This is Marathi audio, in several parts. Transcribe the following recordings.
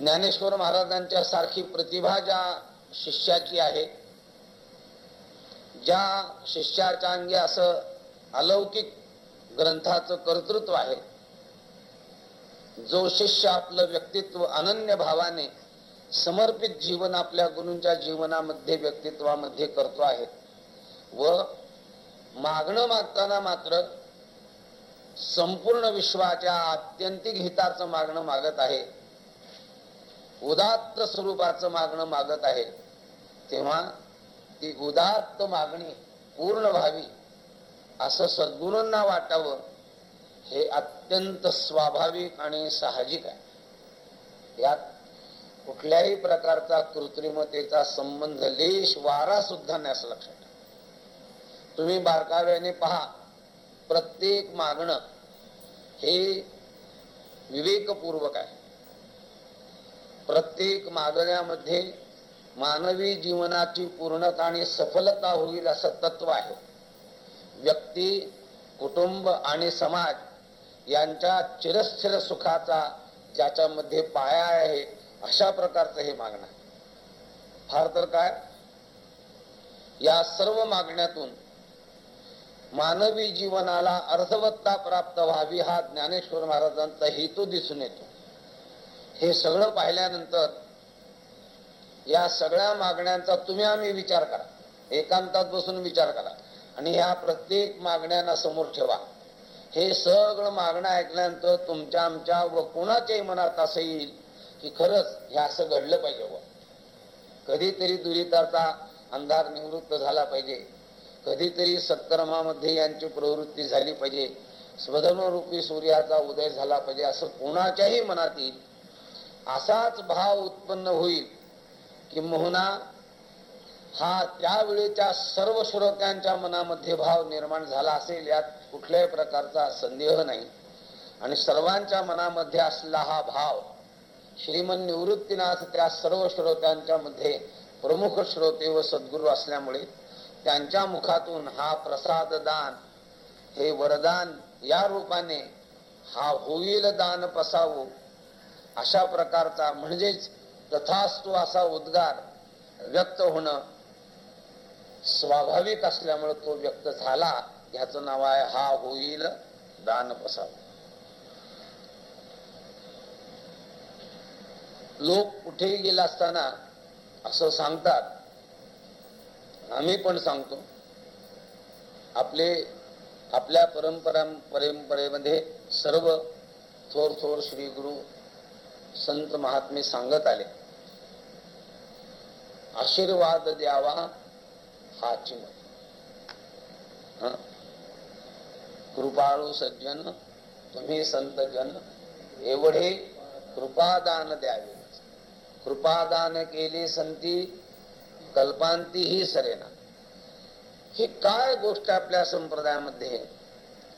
ज्ञानेश्वर महाराजांच्या सारखी प्रतिभा ज्या शिष्याची आहे ज्या शिष्याच्या अंगी असं अलौकिक ग्रंथाचं कर्तृत्व आहे जो शिष्य आपलं व्यक्तित्व अनन्य भावाने समर्पित जीवन आपल्या गुरूंच्या जीवनामध्ये व्यक्तित्वामध्ये करतो आहे व मागणं मागताना मात्र संपूर्ण विश्वाच्या आत्यंतिक हिताचं मागणं मागत आहे. उदात्त स्वरूपाचं मागणं मागत आहे. तेव्हा ती उदात्त मागणी पूर्ण व्हावी असं सद्गुरूंना वाटावं हे अत्यंत स्वाभाविक आणि साहजिक आहे. यात कुठल्याही प्रकारचा कृत्रिमतेचा संबंध लेश वारा सुद्धा नाही असं लक्षात तुम्ही बारकाव्याने पहा प्रत्येक मागणं हे विवेकपूर्वक आहे. प्रत्येक मागण्यामध्ये मानवी जीवनाची पूर्णता आणि सफलता होईल असं तत्व आहे. व्यक्ती कुटुंब आणि समाज यांच्या चिरस्थिर सुखाचा ज्याच्यामध्ये पाया आहे अशा प्रकारचं हे मागणं. फार तर काय? या सर्व मागण्यातून मानवी जीवनाला अर्धवत्ता प्राप्त व्हावी हा ज्ञानेश्वर महाराजांचा हेतू दिसून येतो. हे सगळं पाहिल्यानंतर या सगळ्या मागण्यांचा तुम्ही आम्ही विचार करा. एकांतात बसून विचार करा आणि ह्या प्रत्येक मागण्यांना समोर ठेवा. हे सगळं मागणं ऐकल्यानंतर तुमच्या आमच्या व कोणाच्याही मनात असं येईल की खरंच हे असं घडलं पाहिजे व कधीतरी दुरिताचा अंधार निवृत्त झाला पाहिजे. कधीतरी सत्कर्मामध्ये यांची प्रवृत्ती झाली पाहिजे. स्वधर्मरूपी सूर्याचा उदय झाला पाहिजे असं कोणाच्याही मनात येईल असाच भाव उत्पन्न होईल की मोहना हा त्यावेळेच्या सर्व श्रोत्यांच्या मनामध्ये भाव निर्माण झाला असेल यात कुठल्याही प्रकारचा संदेह नाही. आणि सर्वांच्या मनामध्ये असला हा भाव श्रीमन निवृत्तीनाथ त्या सर्व श्रोत्यांच्या मध्ये प्रमुख श्रोते व सद्गुरू असल्यामुळे त्यांच्या मुखातून हा प्रसाद दान हे वरदान या रूपाने हा होईल दान पसावो अशा प्रकारचा म्हणजेच तथास्तू असा उद्गार व्यक्त होणं स्वाभाविक असल्यामुळे तो व्यक्त झाला ह्याचं नाव आहे हा होईल दान पसाव लोक कुठेही गेला असताना असं सांगतात आम्ही पण सांगतो. आपले आपल्या परंपरा परंपरेमध्ये सर्व थोर थोर श्री गुरु संत महात्मे सांगत आले आशीर्वाद द्यावा हा चिन्ह. कृपाळू सज्जन तुम्ही संत जन एवढे कृपादान द्यावे. कृपादान केले संती कल्पांती ही सरेना. ही काय गोष्ट आपल्या संप्रदायामध्ये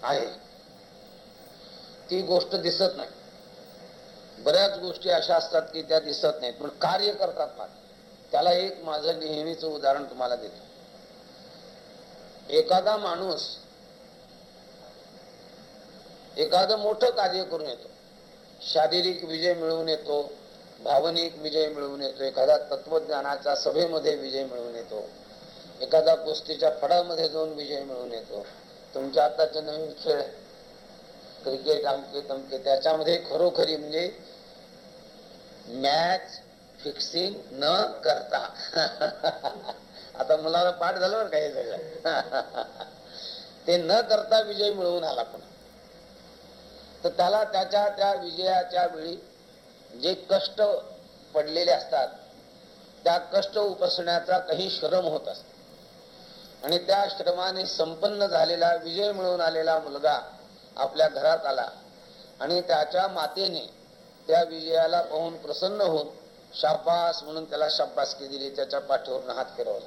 आहे? ती गोष्ट दिसत नाही. बऱ्याच गोष्टी अशा असतात की त्या दिसत नाहीत पण कार्य करतात मात्र त्याला एक माझं नेहमीच उदाहरण तुम्हाला देतो. एखादा माणूस एखादं मोठं कार्य करून येतो. शारीरिक विजय मिळवून येतो भावनिक विजय मिळवून येतो एखादा तत्वज्ञानाच्या सभेमध्ये विजय मिळवून येतो एखादा कुस्तीच्या फडामध्ये जाऊन विजय मिळवून येतो. तुमच्या आताचे नवीन खेळ क्रिकेट अमके तमके त्याच्यामध्ये खरोखरी म्हणजे मॅच फिक्सिंग न करता. आता मुलाला पाठ झालं बरं काही सगळं. ते न करता विजय मिळवून आला पण तर त्याला त्याच्या त्या विजयाच्या वेळी जे कष्ट पडलेले असतात त्या कष्ट उपसण्याचा काही श्रम होत असत. आणि त्या श्रमाने संपन्न झालेला विजय मिळवून आलेला मुलगा आपल्या घरात आला आणि त्याच्या मातेने त्या विजयाला पाहून प्रसन्न होऊन शाबास म्हणून त्याला शाबासकी दिली त्याच्या पाठीवर हात फिरवला.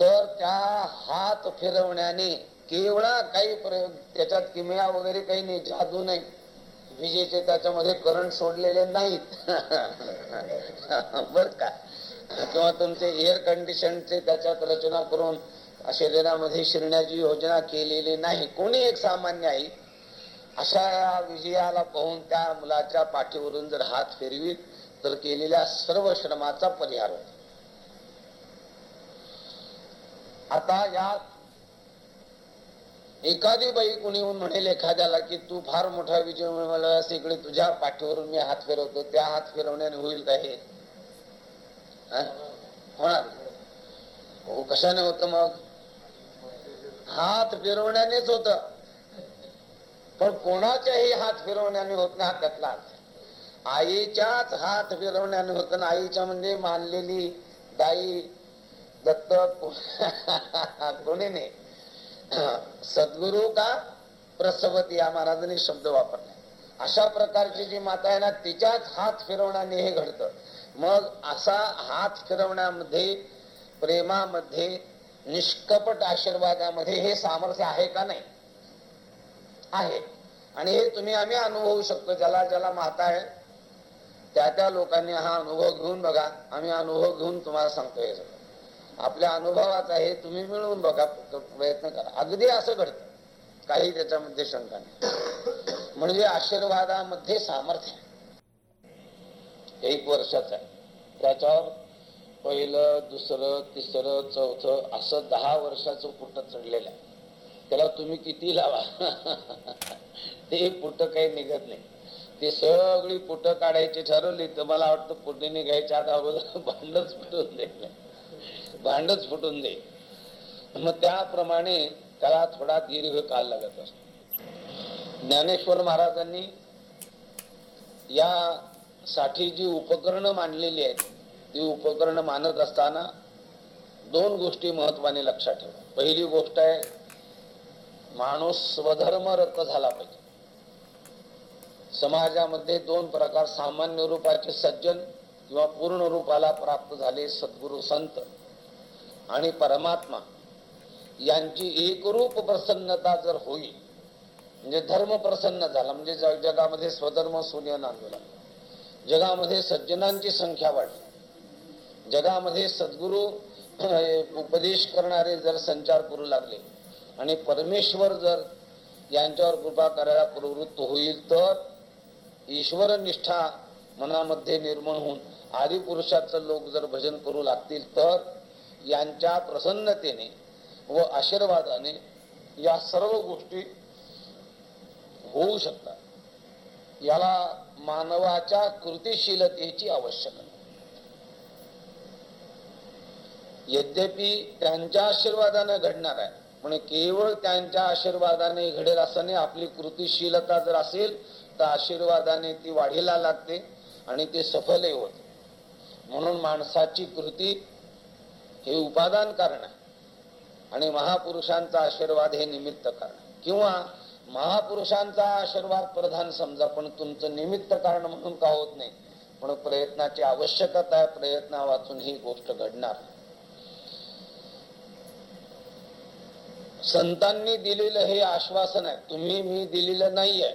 तर त्या हात फिरवण्याने केवळा काही प्रयोग त्याच्यात किमया वगैरे काही नाही जादू नाही. विजेचे त्याच्यामध्ये करंट सोडलेले नाहीत. बर का? किंवा तुमचे एअर कंडिशनचे त्याच्यात रचना करून शरीरामध्ये शिरण्याची योजना केलेली नाही. कोणी एक सामान्य आहे अशा या विजयाला पाहून त्या मुलाच्या पाठीवरून जर हात फिरवी तर केलेल्या सर्व श्रमाचा परिहार होतो. आता या एखादी बाई कुणी येऊन म्हणेल एखाद्याला की तू फार मोठा विजय मिळवलास इकडे तुझ्या पाठीवरून मी हात फिरवतो त्या हात फिरवण्याने होईल का हे? होणार. हो कशाने होत मग? हात फिरवण्यानेच होत. पण कोणाच्याही हात फिरवण्याने होत नाही हा त्यातला अर्थ. आईच्याच हात फिरवण्याने होत ना आईच्या म्हणजे मानलेली दाई दत्तक. कोणी नाही. सद्गुरु का प्रसवती या महाराजांनी शब्द वापरला. अशा प्रकारची जी माता आहे ना तिच्याच हात फिरवण्याने हे घडतं. मग असा हात फिरवण्यामध्ये प्रेमामध्ये निष्कपट आशीर्वादामध्ये हे सामर्थ्य आहे का नाही? आहे. आणि हे तुम्ही आम्ही अनुभवू शकतो ज्याला ज्याला माता आहे त्या त्या लोकांनी हा अनुभव घेऊन बघा. आम्ही अनुभव घेऊन तुम्हाला सांगतो हे सगळं. आपल्या अनुभवाचा हे तुम्ही मिळवून बघा प्रयत्न करा. अगदी असं घडतं. काही त्याच्यामध्ये शंका नाही. म्हणजे आशीर्वादामध्ये सामर्थ्य एक वर्षाच आहे. त्याच्यावर पहिलं दुसरं तिसरं चौथं असं दहा वर्षाचं कुठं चढलेलं आहे. त्याला तुम्ही किती लावा? ते पुट काही निघत नाही. ते सगळी पुट काढायची ठरवली तर मला वाटतं पुढे निघायच्या आता अगोदर भांडच फुटून दे. भांडच फुटून दे. मग त्याप्रमाणे त्याला थोडा दीर्घ काल लागत असतो. ज्ञानेश्वर महाराजांनी या साठी जी उपकरणं मांडलेली आहेत ती उपकरणं मानत असताना दोन गोष्टी महत्वाने लक्षात ठेवा. पहिली गोष्ट आहे माणूस स्वधर्म झाला पाहिजे. समाजामध्ये दोन प्रकार सामान्य रूपाचे सज्जन किंवा पूर्ण रूपाला प्राप्त झाले सद्गुरु संत आणि परमात्मा. यांची एकरूप प्रसन्नता जर होईल म्हणजे धर्म प्रसन्न झाला म्हणजे जगामध्ये स्वधर्म सूर्य नांदवला. जगामध्ये सज्जनांची संख्या वाढली. जगामध्ये सद्गुरु उपदेश करणारे जर संचार करू लागले आणि परमेश्वर जर यांच्यावर कृपा करायला प्रवृत्त होईल तर ईश्वर निष्ठा मनामध्ये निर्माण होऊन आदिपुरुषाचं लोक जर भजन करू लागतील तर यांच्या प्रसन्नतेने व आशीर्वादाने या सर्व गोष्टी होऊ शकतात. याला मानवाच्या कृतिशीलतेची आवश्यकता. यद्यपि त्यांच्या आशीर्वादाने घडणार आहे पण केवळ त्यांच्या आशीर्वादाने घडेल असं नाही आपली कृतिशीलता जर असेल तर आशीर्वादाने ती वाढीला लागते आणि ते सफलही होते. म्हणून माणसाची कृती हे उपादान कारण आहे. आणि महापुरुषांचा आशीर्वाद हे निमित्त कारण किंवा महापुरुषांचा आशीर्वाद प्रधान समजा पण तुमचं निमित्त कारण म्हणून का होत नाही? पण प्रयत्नाची आवश्यकता आहे प्रयत्ना वाचून ही गोष्ट घडणार. संतांनी दिलेलं हे आश्वासन आहे. तुम्ही मी दिलेलं नाहीये.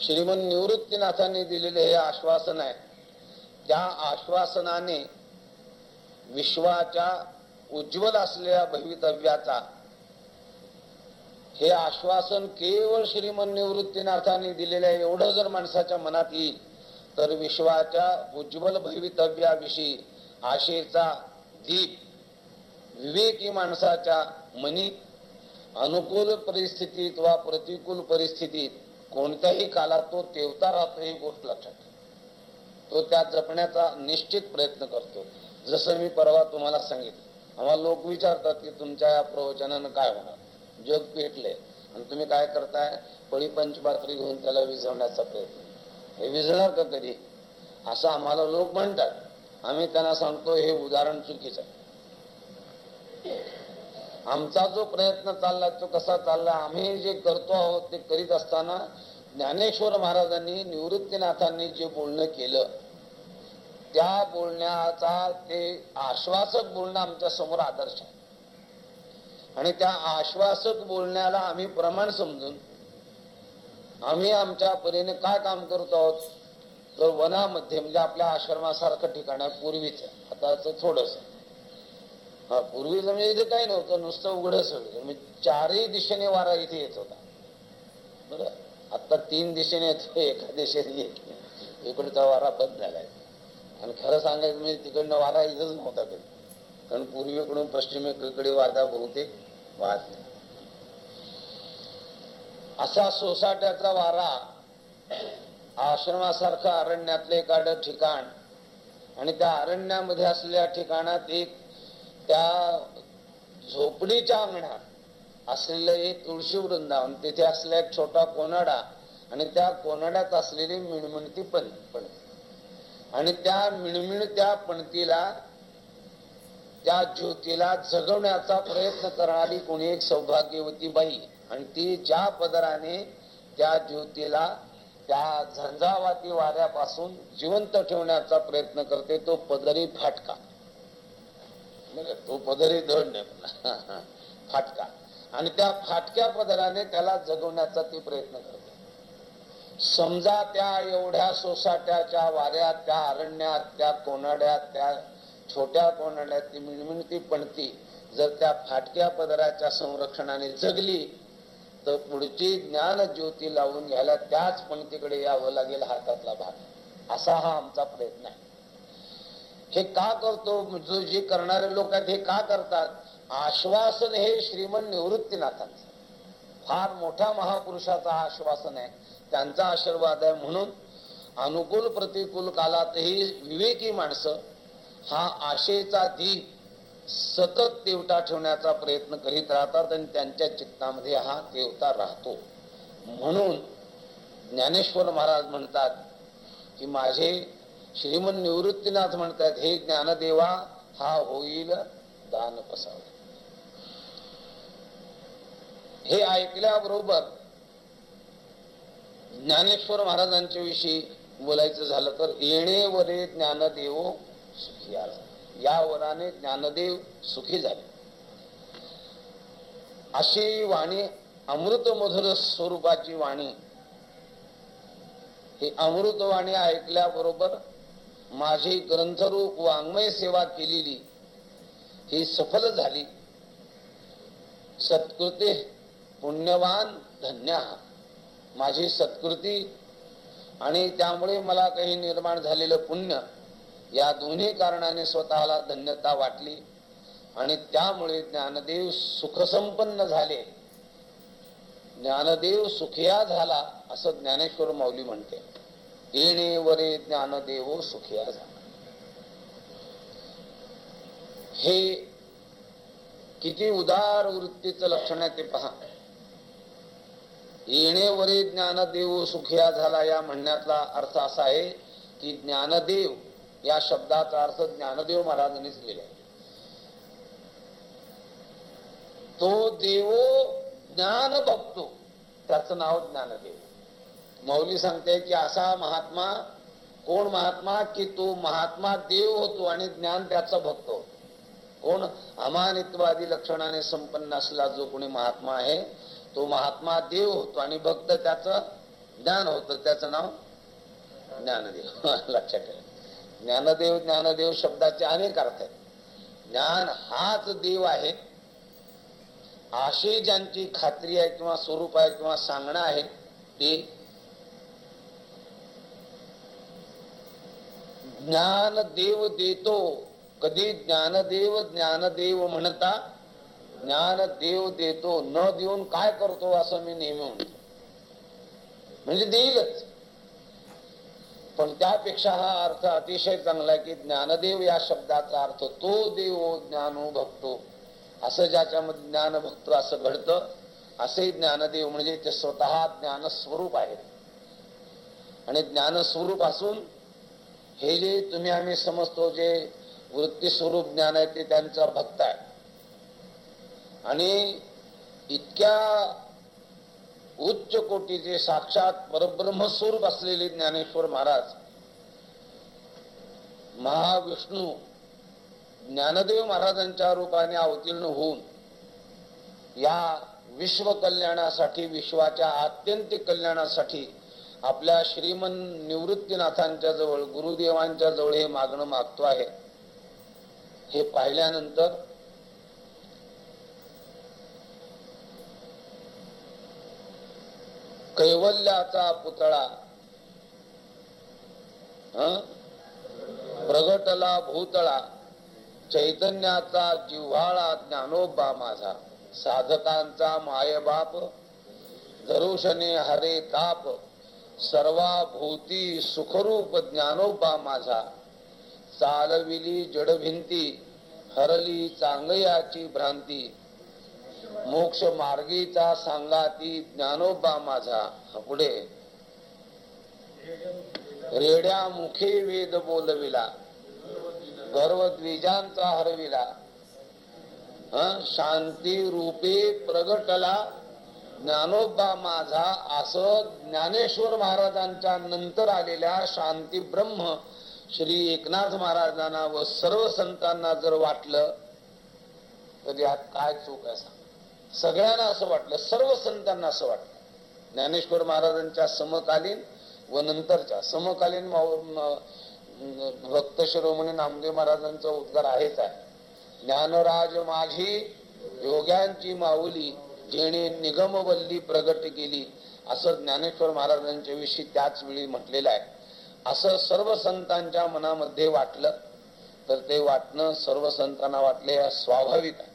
श्रीमंत निवृत्तीनाथांनी दिलेले हे आश्वासन आहे. त्या आश्वासनाने विश्वाच्या उज्ज्वल असलेल्या भवितव्याचा हे आश्वासन केवळ श्रीमंत निवृत्तीनाथांनी दिलेलं आहे. एवढं जर माणसाच्या मनात येईल तर विश्वाच्या उज्ज्वल भवितव्याविषयी आशेचा दीप विवेकी माणसाच्या मनी अनुकूल परिस्थितीत वा प्रतिकूल परिस्थितीत कोणत्याही कालात तो तेवता राहतो ही गोष्ट लक्षात तो त्या जपण्याचा निश्चित प्रयत्न करतो. जसं मी परवा तुम्हाला सांगितलं आम्हाला लोक विचारतात की तुमच्या या प्रवचनानं काय होणार? जग पेटले. आणि तुम्ही काय करताय? पळी पंचपात्री घेऊन त्याला विझवण्याचा प्रयत्न. हे विझणार का कधी? असं आम्हाला लोक म्हणतात. आम्ही त्यांना सांगतो हे उदाहरण चुकीचं आहे. आमचा जो प्रयत्न चालला तो कसा चालला आम्ही जे करतो आहोत ते करीत असताना ज्ञानेश्वर महाराजांनी निवृत्तीनाथांनी जे बोलणं केलं त्या बोलण्याचा ते आश्वासक बोलणं आमच्यासमोर आदर्श आहे. आणि त्या आश्वासक बोलण्याला आम्ही प्रमाण समजून आम्ही आमच्या परीने काय काम करतो आहोत तर वनामध्ये म्हणजे आपल्या आश्रमासारखं ठिकाण आहे पूर्वीच आताच थोडस. हा पूर्वी म्हणजे इथे काही नव्हतं नुसतं उघड सगळं. म्हणजे चारही दिशेने वारा इथे येत होता. बरं? आता तीन दिशेने येतो एका दिशेने येत इकडचा वारा बंद झालाय. आणि खरं सांगायचं म्हणजे तिकडनं वारा इथंच नव्हता कधी. कारण पूर्वीकडून पश्चिमेकडे वादा बहुतेक वाहत नाही. असा सोसाट्याचा वारा आश्रमासारखं अरण्यातलं एखादं ठिकाण आणि त्या अरण्यामध्ये असलेल्या ठिकाणात एक त्या झोपडीच्या अंगणात असलेलं एक तुळशी वृंदावन तिथे असला एक छोटा कोनाडा आणि त्या कोनाड्यात असलेली मिणमिणती पण पण आणि त्या मिणमिणत्या पणतीला त्या ज्योतीला जगवण्याचा प्रयत्न करणारी कोणी एक सौभाग्यवती बाई. आणि ती ज्या पदराने त्या ज्योतीला त्या झंझावाती वाऱ्यापासून जिवंत ठेवण्याचा प्रयत्न करते तो पदरी फाटका. म्हणजे तो पदरी धड नाही फाटका. आणि त्या फाटक्या पदराने त्याला जगवण्याचा ती प्रयत्न करते. समजा त्या एवढ्या सोसाट्याच्या वाऱ्यात त्या अरण्यात त्या कोनाड्यात त्या छोट्या कोनाड्यात ती मिणमिणती पणती जर त्या फाटक्या पदराच्या संरक्षणाने जगली तर पुढची ज्ञान ज्योती लावून घ्यायला त्याच पणतीकडे यावं लागेल हातातला भाग. असा हा आमचा प्रयत्न आहे. हे का करतो? जो जे करणारे लोक आहेत हे का करतात? आश्वासन हे श्रीमंत निवृत्तीनाथांचं. फार मोठ्या महापुरुषाचा आश्वासन आहे. त्यांचा आशीर्वाद आहे. म्हणून अनुकूल प्रतिकूल कालातही विवेकी माणसं हा आशेचा दीप सतत देवता ठेवण्याचा प्रयत्न करीत राहतात आणि त्यांच्या चित्तामध्ये हा देवता राहतो. म्हणून ज्ञानेश्वर महाराज म्हणतात की माझे श्रीमन निवृत्तीनाथ म्हणतात हे ज्ञानदेवा हा होईल दान पसाव. हे ऐकल्याबरोबर ज्ञानेश्वर महाराजांच्या विषयी बोलायचं झालं तर येणे वरे ज्ञानदेव सुखी आला. या वराने ज्ञानदेव सुखी झाले. अशी वाणी अमृत मधुर स्वरूपाची वाणी ही अमृतवाणी ऐकल्याबरोबर माझी ग्रंथरूप वाङ्मय सेवा केलेली ही सफल झाली. सत्कृती पुण्यवान धन्या. माझी सत्कृती आणि त्यामुळे मला काही निर्माण झालेलं पुण्य या दोन्ही कारणाने स्वतःला धन्यता वाटली आणि त्यामुळे ज्ञानदेव सुखसंपन्न झाले. ज्ञानदेव सुखिया झाला असं ज्ञानेश्वर माऊली म्हणते. येणे वरे ज्ञानदेव सुखिया झाला. हे किती उदार वृत्तीचं लक्षण आहे ते पहा. येणे वरे ज्ञानदेव सुखिया झाला या म्हणण्यातला अर्थ असा आहे की ज्ञानदेव या शब्दाचा अर्थ ज्ञानदेव महाराजांनीच लिहिलाय तो देवो ज्ञान बघतो त्याचं नाव ज्ञानदेव. मौली सांगते की असा महात्मा कोण महात्मा की तो महात्मा देव होतो आणि ज्ञान त्याचा भक्तो कोण अमानित्वादी लक्षणाने संपन्न असला जो कोणी महात्मा आहे तो महात्मा देव होतो आणि भक्त त्याचं ज्ञान होतं. त्याचं नाव ज्ञानदेव. लक्षात ठेवा. ज्ञानदेव ज्ञानदेव शब्दाचे अनेक अर्थ आहेत. ज्ञान हाच देव आहे. अशी ज्यांची खात्री आहे किंवा स्वरूप आहे किंवा सांगणं आहे ते ज्ञान देव देतो. कधी ज्ञानदेव ज्ञानदेव म्हणता ज्ञान देव देतो. न देऊन काय करतो असं मी नेहमी म्हणतो. म्हणजे देईलच. पण त्यापेक्षा हा अर्थ अतिशय चांगला आहे की ज्ञानदेव या शब्दाचा अर्थ तो देव ज्ञानो भक्तो. असं ज्याच्यामध्ये ज्ञान भक्त असं घडतं असे ज्ञानदेव म्हणजे ते स्वतः ज्ञान स्वरूप आहेत. आणि ज्ञान स्वरूप असून हे जे तुम्ही आम्ही समजतो जे वृत्ती स्वरूप ज्ञान आहे ते त्यांचा भक्त आहे. आणि इतक्या उच्च कोटीचे साक्षात परब्रह्म स्वरूप असलेले ज्ञानेश्वर महाराज महाविष्णू ज्ञानदेव महाराजांच्या रूपाने अवतीर्ण होऊन या विश्व कल्याणासाठी विश्वाच्या आत्यंतिक कल्याणासाठी आपल्या श्रीमन निवृत्तीनाथांच्या जवळ गुरुदेवांच्या जवळ हे मागणं मागतो आहे. हे पाहिल्यानंतर कैवल्याचा पुतळा प्रगटला भूतळा चैतन्याचा जिव्हाळा ज्ञानोबा माझा. साधकांचा मायबाप धरुषणे हरे ताप. सर्वाभूती सुखरूप ज्ञानोबा माझा. चालविली जडभिंती हरली चांगयाची भ्रांती. मोक्ष मार्गीचा सांगाती ज्ञानोबा माझा. पुढे. रेड्या मुखे वेद बोलविला. गर्वद्विजांचा हरविला. शांती रूपे प्रगटला. ज्ञानोबा माझा असं ज्ञानेश्वर महाराजांच्या नंतर आलेल्या शांती ब्रह्म श्री एकनाथ महाराजांना व सर्व संतांना जर वाटलं तर यात काय चूक आहे सगळ्यांना असं वाटलं सर्व संतांना असं वाटलं. ज्ञानेश्वर महाराजांच्या समकालीन व नंतरच्या समकालीन भक्त शिरोमणी नामदेव महाराजांचा उद्गार आहेच आहे. ज्ञानराज माझी योग्यांची माऊली जेणे निगमवल्ली प्रगट केली असं ज्ञानेश्वर महाराजांच्या विषयी त्याच वेळी म्हटलेलं आहे. असं सर्व संतांच्या मनामध्ये वाटलं तर ते वाटणं सर्व संतांना वाटले स्वाभाविक आहे.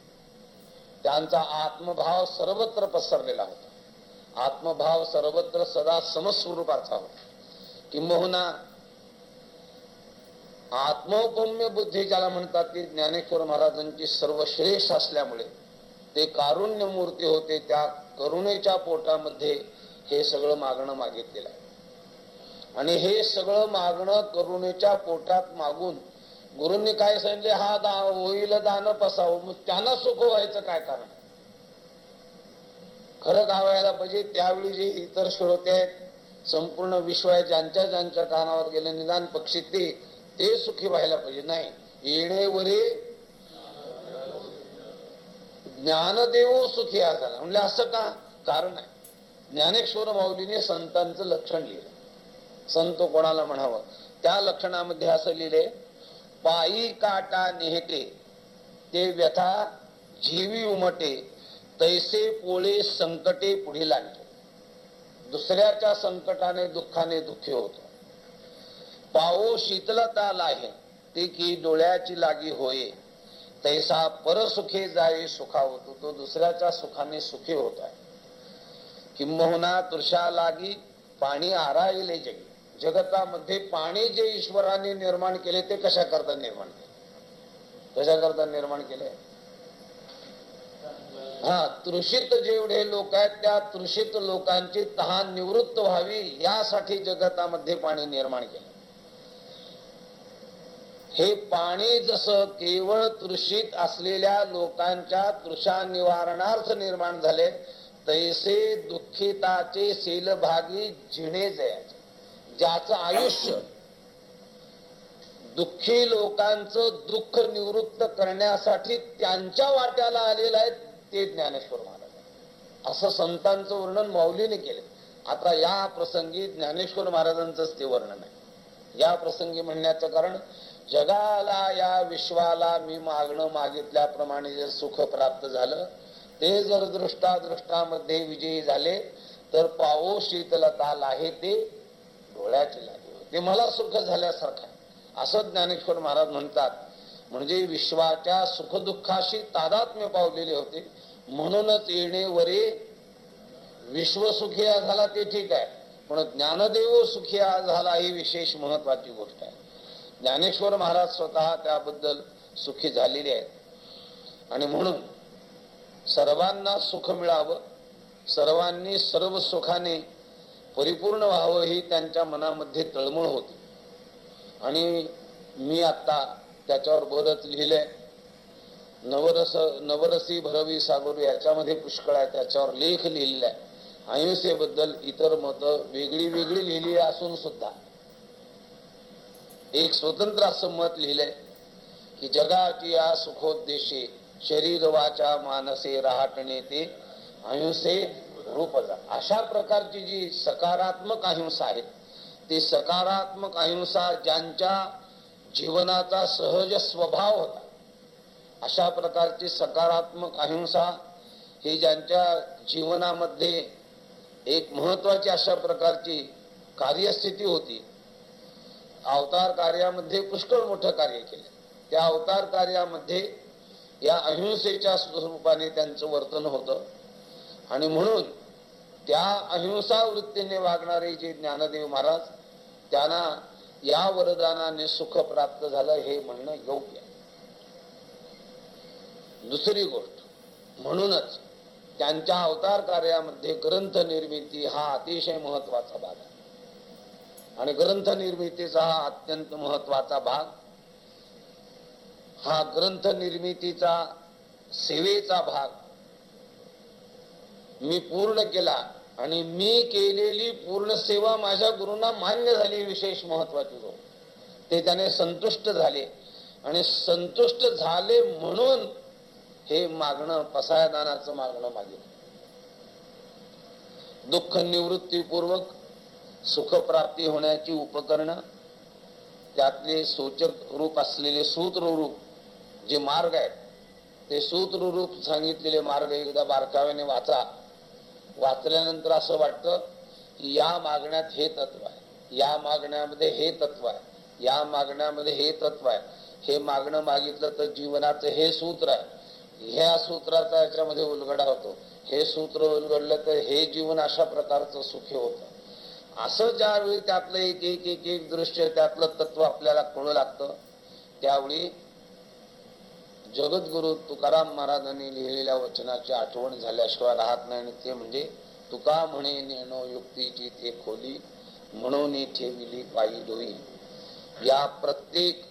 त्यांचा आत्मभाव सर्वत्र पसरलेला होता. आत्मभाव सर्वत्र सदा समस्वरूपाचा होता. किंबहुना आत्मौपम्य बुद्धी ज्याला म्हणतात ती ज्ञानेश्वर महाराजांची सर्वश्रेष्ठ असल्यामुळे ते कारुण्य मूर्ती होते त्या करुणेच्या पोटामध्ये हे सगळं मागणं मागितलेलं आहे. आणि हे सगळं मागणं करुणेच्या पोटात मागून गुरुंनी काय सांगितले? हा दा होईल दान पसावं. मग त्यांना सुख व्हायचं काय कारण? खरं गावायला पाहिजे त्यावेळी जे इतर श्रोते आहेत संपूर्ण विश्व आहे ज्यांच्या ज्यांच्या कानावर गेले निदान पक्षी ते ते सुखी व्हायला पाहिजे. नाही येणेवरी ज्ञानदेव सुखी झाला म्हणजे असं का? कारण आहे. ज्ञानेश्वर माऊलीने संतांचं लक्षण लिहिलं. संत कोणाला म्हणावं? त्या लक्षणामध्ये असं लिहिले पायी काटा नेहते ते व्यथा जीवी उमटे तैसे पोळे संकटे पुढे लागले दुसऱ्याच्या संकटाने दुःखाने दुःखी होतो. पाओ शीतलता लाहे ते की डोळ्याची लागी होय. तैसा परसुखे जाई सुखा होतो तो दुसऱ्याच्या सुखाने सुखी होत आहे. किंबहुना तुषा लागी पाणी आरायले जगी. जगतामध्ये पाणी जे ईश्वराने निर्माण केले ते कशा करता निर्माण केले? कशा करता निर्माण केले? हा तृषित जेवढे लोक आहेत त्या तृषित लोकांची तहान निवृत्त व्हावी यासाठी जगतामध्ये पाणी निर्माण केले. हे पाणी जसं केवळ तृषित असलेल्या लोकांच्या तृषा निवारणार्थ निर्माण झाले तैसे दुःखिताचे सेलभागी झिणे जयाचे. ज्याचं आयुष्य दुःखी लोकांचं दुःख निवृत्त करण्यासाठी त्यांच्या वाट्याला आलेलं आहे ते ज्ञानेश्वर महाराज. असं संतांचं वर्णन माऊलीने केले. आता या प्रसंगी ज्ञानेश्वर महाराजांचंच ते वर्णन आहे. या प्रसंगी म्हणण्याचं कारण जगाला या विश्वाला मी मागणं मागितल्याप्रमाणे जर सुख प्राप्त झालं ते जर दृष्टादृष्टामध्ये विजयी झाले तर पाओ शीतलता आहे ते डोळ्याची लागे. ते मला सुख झाल्यासारखं असं ज्ञानेश्वर महाराज म्हणतात. म्हणजे विश्वाच्या सुखदुःखाशी तादात्म्य पावलेले होते. म्हणूनच येणे वरे विश्वसुखी झाला ते ठीक आहे. पण ज्ञानदेव सुखी झाला ही विशेष महत्वाची गोष्ट आहे. ज्ञानेश्वर महाराज स्वतः त्याबद्दल सुखी झालेले आहेत. आणि म्हणून सर्वांना सुख मिळावं सर्वांनी सर्व सुखाने परिपूर्ण व्हावं ही त्यांच्या मनामध्ये तळमळ होती. आणि मी आता त्याच्यावर बरंच लिहिलंय नवरस नवरसी भरवी सागरू याच्यामध्ये पुष्कळ आहे त्याच्यावर लेख लिहिलेला आहे. अहिंसेबद्दल इतर मत वेगळी वेगळी लिहिली असून सुद्धा. एक स्वतंत्र असं मत लिहिलंय की जगाची या सुखोद्देशे शरीर वाचा मानसे राहटणे ते अहिंसे रूप अशा प्रकारची जी सकारात्मक अहिंसा आहे ती सकारात्मक अहिंसा ज्यांच्या जीवनाचा सहज स्वभाव होता अशा प्रकारची सकारात्मक अहिंसा ही ज्यांच्या जीवनामध्ये एक महत्वाची अशा प्रकारची कार्यस्थिती होती अवतार कार्यामध्ये पुष्कळ मोठं कार्य केलं. त्या अवतार कार्यामध्ये या अहिंसेच्या स्वरूपाने त्यांचं वर्तन होतं. आणि म्हणून त्या अहिंसा वृत्तीने वागणारे जे ज्ञानदेव महाराज त्यांना या वरदानाने सुख प्राप्त झालं हे म्हणणं योग्य आहे. दुसरी गोष्ट म्हणूनच त्यांच्या अवतार कार्यामध्ये ग्रंथ निर्मिती हा अतिशय महत्त्वाचा भाग आहे. आणि ग्रंथ निर्मितीचा हा अत्यंत महत्त्वाचा भाग हा ग्रंथ निर्मितीचा सेवेचा भाग मी पूर्ण केला आणि मी केलेली पूर्ण सेवा माझ्या गुरुंना मान्य झाली विशेष महत्वाची गोष्ट. ते त्याने संतुष्ट झाले आणि संतुष्ट झाले म्हणून हे मागणं पसायदानाचं मागणं मागितलं. दुःख निवृत्तीपूर्वक सुखप्राप्ती होण्याची उपकरणं त्यातले सूचक रूप असलेले सूत्र रूप जे मार्ग आहेत ते सूत्र रूप सांगितलेले मार्ग एकदा बारकाव्याने वाचा. वाचल्यानंतर असं वाटतं की या मागण्यात हे तत्व आहे या मागण्यामध्ये हे तत्व आहे या मागण्यामध्ये हे तत्व आहे. हे मागणं मागितलं तर जीवनाचं हे सूत्र आहे. ह्या सूत्राचा याच्यामध्ये उलगडा होतो. हे सूत्र उलगडलं तर हे जीवन अशा प्रकारचं सुखी होतं. असं ज्यावेळी त्यातलं एक एक एक एक दृश्य त्यातलं तत्व आपल्याला कळू लागतं त्यावेळी जगद्गुरु तुकाराम महाराजांनी लिहिलेल्या वचनाची आठवण झाल्याशिवाय राहत नाही. आणि ते म्हणजे तुका म्हणे नेणो युक्तीची ते खोली म्हणून ठेविली पायी डोई. या प्रत्येक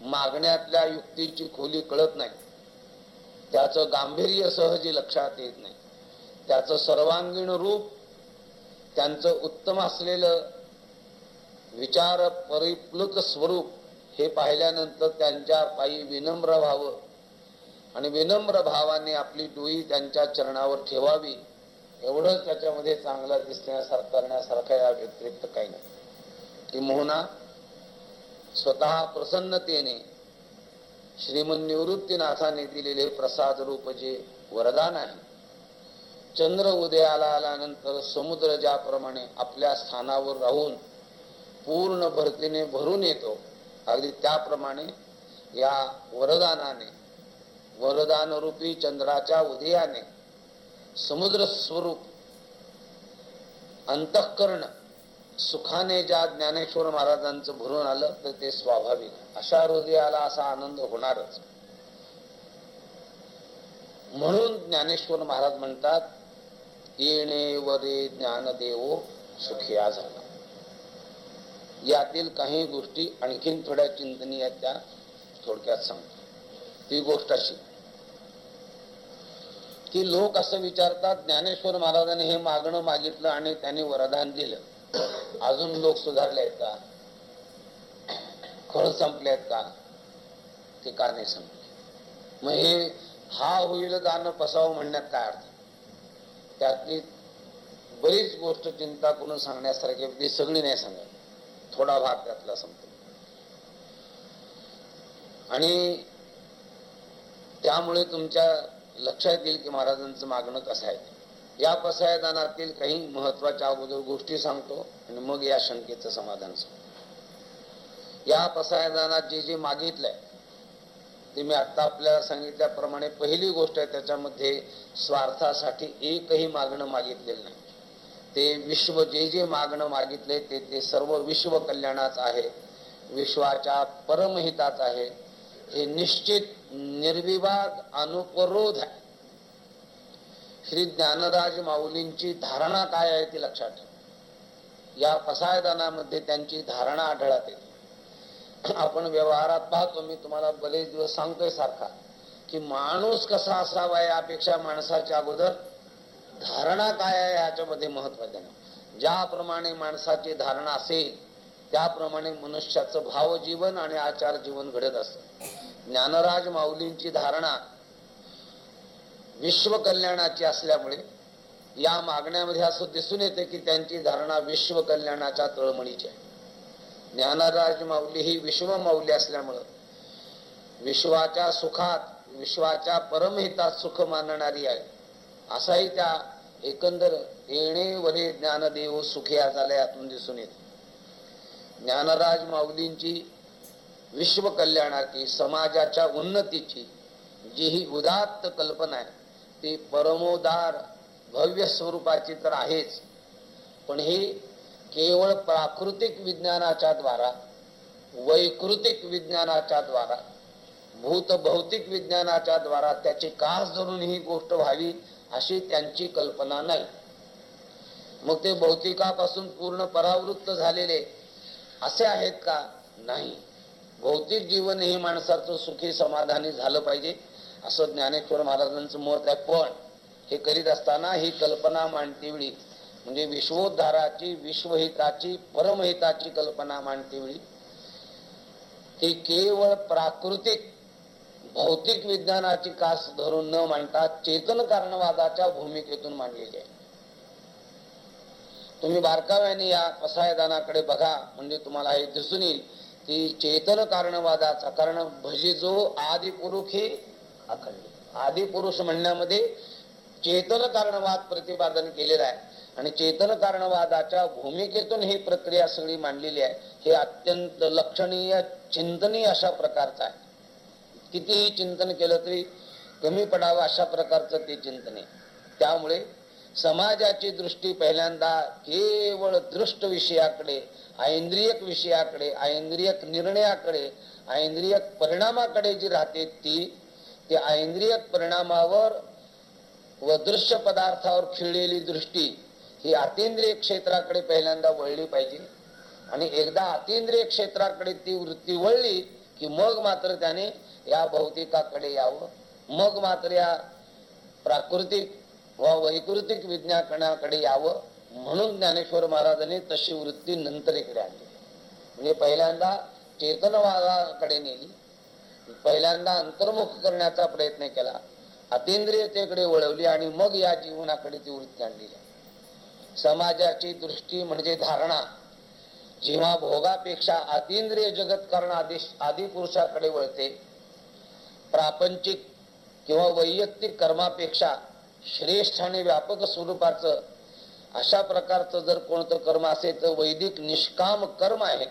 मागण्यातल्या युक्तीची खोली कळत नाही. त्याचं गांभीर्य सहजी लक्षात येत नाही. त्याचं सर्वांगीण रूप त्यांचं उत्तम असलेलं विचार परिप्लुत स्वरूप हे पाहिल्यानंतर त्यांच्या पायी विनम्र व्हावं. आणि विनम्र भावाने आपली डोई त्यांच्या चरणावर ठेवावी. एवढंच त्याच्यामध्ये चांगलं दिसण्यासारखं करण्यासारखं या व्यतिरिक्त काही नाही. ती मोहना स्वतः प्रसन्नतेने श्रीमन निवृत्तीनाथाने दिलेले प्रसाद रूप जे वरदान आहे चंद्र उदयाला आल्यानंतर समुद्र ज्याप्रमाणे आपल्या स्थानावर राहून पूर्ण भरतीने भरून येतो अगदी त्याप्रमाणे या वरदानाने वरदान रूपी चंद्राच्या उदयाने समुद्र स्वरूप अंतःकरण सुखाने ज्या ज्ञानेश्वर महाराजांचं भरून आलं तर ते स्वाभाविक. अशा हृदयाला असा आनंद होणारच. म्हणून ज्ञानेश्वर महाराज म्हणतात येणे वरे ज्ञानदेव सुखिया झाला. यातील काही गोष्टी आणखीन थोड्या चिंतनीय त्या थोडक्यात सांगतो. ती गोष्ट अशी. की लोक असं विचारतात ज्ञानेश्वर महाराजांनी हे मागणं मागितलं आणि त्यांनी वरदान दिलं. अजून लोक सुधारले आहेत का? खळ संपले आहेत का? ते का नाही संपले. मग हे हा होईल जाणं पसावं म्हणण्यात काय अर्थ? त्यातली बरीच गोष्ट चिंता करून सांगण्यासारखी ती सगळी नाही सांगत. थोडा भाग त्यातला संपतो. आणि त्यामुळे तुमच्या लक्षात येईल की महाराजांचं मागणं कसं आहे. या पसायदानातील काही महत्त्वाच्या अगोदर गोष्टी सांगतो आणि मग या शंकेचं समाधान सांगतो. या पसायदानात जे जे मागितलंय ते मी आता आपल्याला सांगितल्याप्रमाणे पहिली गोष्ट आहे त्याच्यामध्ये स्वार्थासाठी एकही मागणं मागितलेलं नाही. ते विश्व जे जे मागणं मागितले ते ते सर्व विश्व कल्याणाच आहे. विश्वाच्या परमहिताच आहे. हे निश्चित निर्विवाद अनुपरोध आहे. श्री ज्ञानराज माऊलींची धारणा काय आहे ती लक्षात ठेव. या पसायदानामध्ये त्यांची धारणा आढळत. येते आपण व्यवहारात पाहतो मी तुम्हाला बरेच दिवस सांगतोय सारखा की माणूस कसा असावा यापेक्षा माणसाच्या अगोदर धारणा काय आहे याच्यामध्ये महत्त्वाचे नाही ज्याप्रमाणे माणसाची धारणा असेल त्याप्रमाणे मनुष्याचं भावजीवन आणि आचार जीवन घडत असत. ज्ञानराज माऊलींची धारणा विश्व कल्याणाची असल्यामुळे या मागण्यामध्ये असं दिसून येते की त्यांची धारणा विश्व कल्याणाच्या तळमळीची आहे. ज्ञानराज माऊली ही विश्व माऊली असल्यामुळं विश्वाच्या सुखात विश्वाच्या परमहितात सुख मानणारी आहे. असाही त्या एकंदर येणे वरे ज्ञानदेव सुखिया झाले यातून दिसून येत. ज्ञानराज माऊलींची विश्व कल्याणाची समाजाच्या उन्नतीची जी ही उदात्त कल्पना आहे ती परमोदार भव्य स्वरूपाची तर आहेच. पण ही केवळ प्राकृतिक विज्ञानाच्या द्वारा वैकृतिक विज्ञानाच्या द्वारा भूत भौतिक विज्ञानाच्या द्वारा त्याची कास धरून ही गोष्ट व्हावी अशी त्यांची कल्पना नाही. मग ते भौतिकापासून पूर्ण परावृत्त झालेले असे आहेत का? नाही. भौतिक जीवन हे माणसाचं सुखी समाधानी झालं पाहिजे असं ज्ञानेश्वर महाराजांचं मत आहे. पण हे करीत असताना ही कल्पना मांडतेवेळी म्हणजे विश्वोद्धाराची विश्वहिताची परमहिताची कल्पना मांडते वेळी ती केवळ प्राकृतिक भौतिक विज्ञानाची कास धरून न मांडता चेतन कारणवादाच्या भूमिकेतून मांडलेली आहे. तुम्ही बारकाव्याने या पसायदानाकडे बघा म्हणजे तुम्हाला हे दिसून येईल की चेतन कारणवादाचा कारण भजी जो आदिपुरुष हे अखंड. आदिपुरुष म्हणण्यामध्ये चेतन कारणवाद प्रतिपादन केलेला आहे. आणि चेतन कारणवादाच्या भूमिकेतून ही प्रक्रिया सगळी मांडलेली आहे. हे अत्यंत लक्षणीय चिंतनीय अशा प्रकारचं आहे. कितीही चिंतन केलं तरी कमी पडावं अशा प्रकारचं ते चिंतन आहे. त्यामुळे समाजाची दृष्टी पहिल्यांदा केवळ दृष्ट विषयाकडे ऐंद्रियक विषयाकडे ऐंद्रियक निर्णयाकडे ऐंद्रियक परिणामाकडे जी राहते ती ते ऐंद्रियक परिणामावर व दृश्य पदार्थावर खिळलेली दृष्टी ही अतिंद्रिय क्षेत्राकडे पहिल्यांदा वळली पाहिजे. आणि एकदा अतिंद्रिय क्षेत्राकडे ती वृत्ती वळली की मग मात्र त्याने या भौतिकाकडे यावं. मग मात्र या प्राकृतिक व वैकृतिक विज्ञानाकडे यावं. म्हणून ज्ञानेश्वर महाराजांनी तशी वृत्ती नंतर इकडे आणली. म्हणजे पहिल्यांदा चेतनवादाकडे नेली. पहिल्यांदा अंतर्मुख करण्याचा प्रयत्न केला. अतिंद्रियतेकडे वळवली आणि मग या जीवनाकडे ती वृत्ती आणली. समाजाची दृष्टी म्हणजे धारणा. जेव्हा भोगापेक्षा आदिंद्रिय जगत कारण आधी आदिपुरुषाकडे वळते प्रापंचिक किंवा वैयक्तिक कर्मापेक्षा श्रेष्ठ आणि व्यापक स्वरूपाचं अशा प्रकारचं जर कोणतं कर्म असेल तर वैदिक निष्काम कर्म आहे